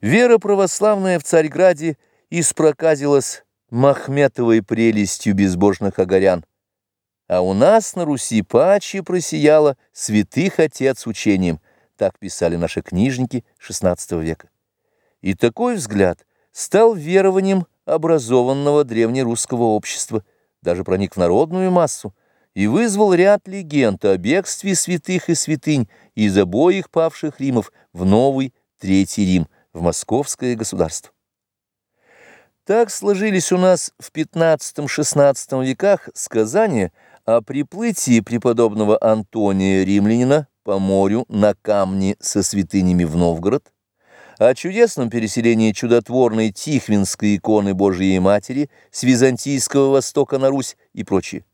Вера православная в Царьграде испроказилась Махметовой прелестью безбожных огорян, а у нас на Руси паче просияла святых отец учением, так писали наши книжники XVI века. И такой взгляд стал верованием образованного древнерусского общества, даже проник в народную массу, и вызвал ряд легенд о бегстве святых и святынь из обоих павших Римов в новый Третий Рим – в московское государство. Так сложились у нас в XV-XVI веках сказания о приплытии преподобного Антония Римлянина по морю на камне со святынями в Новгород, о чудесном переселении чудотворной Тихвинской иконы Божией Матери с Византийского Востока на Русь и прочее.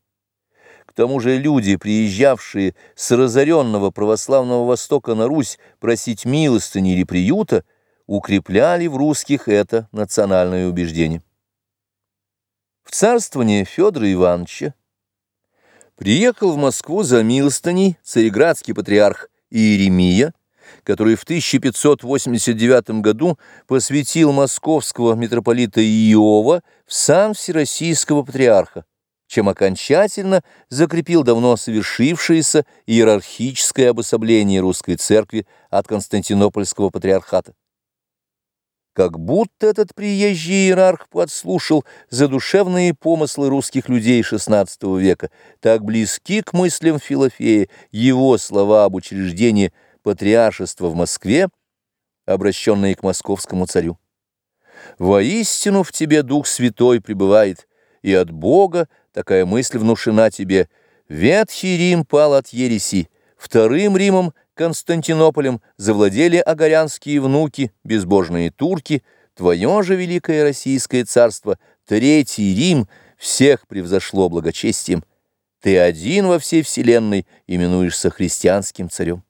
К тому же люди, приезжавшие с разоренного православного Востока на Русь просить милостыни или приюта, укрепляли в русских это национальное убеждение. В царствование Федора Ивановича приехал в Москву за милостыней цареградский патриарх Иеремия, который в 1589 году посвятил московского митрополита Иова в сан Всероссийского патриарха, чем окончательно закрепил давно совершившееся иерархическое обособление русской церкви от Константинопольского патриархата. Как будто этот приезжий иерарх подслушал задушевные помыслы русских людей XVI века, так близки к мыслям Филофея его слова об учреждении патриаршества в Москве, обращенные к московскому царю. «Воистину в тебе Дух Святой пребывает, и от Бога такая мысль внушена тебе. Ветхий Рим пал от ереси, вторым Римом Константинополем завладели агарянские внуки, безбожные турки, твое же великое российское царство, Третий Рим, всех превзошло благочестием. Ты один во всей вселенной именуешься христианским царем.